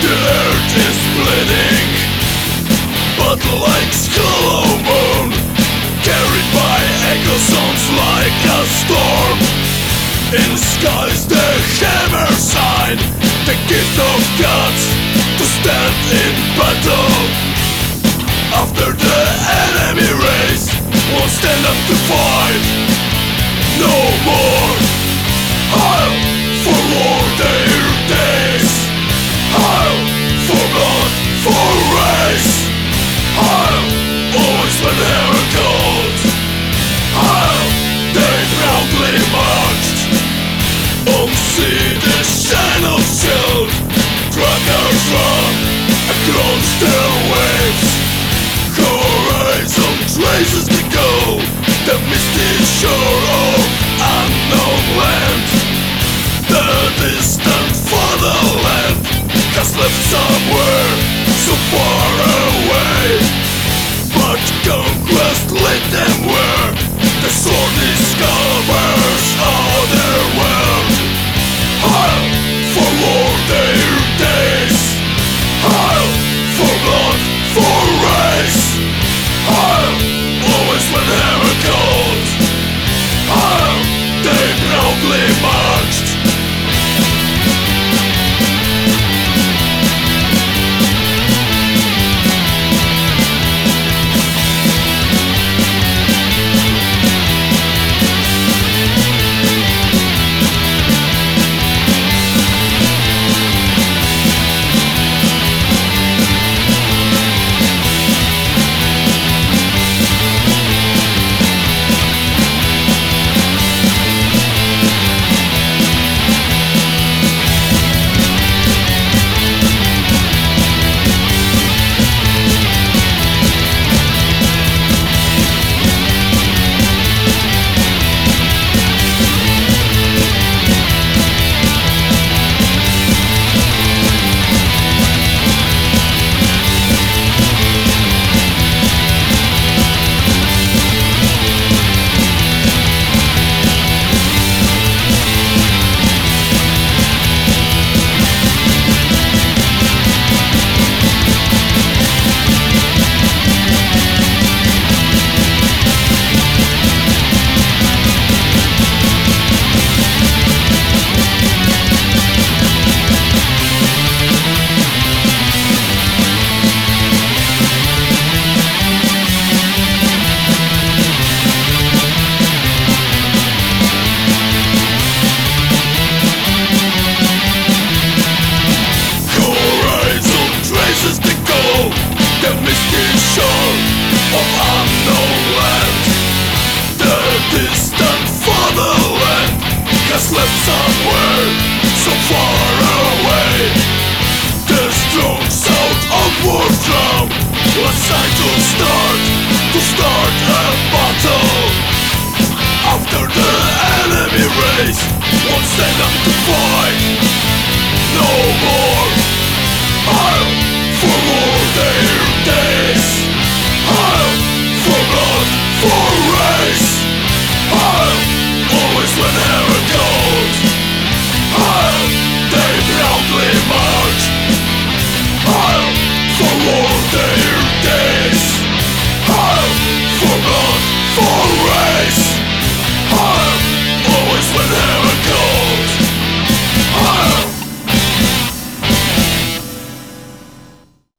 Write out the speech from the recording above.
Dirt is splitting But like skull moon Carried by echo sounds like a storm. In the skies the hammer sign The gift of gods To stand in battle. After the enemy race Won't stand up to fight No more. See ugly. So far away The strong sound of war drum to start. To start deadly march I'll day.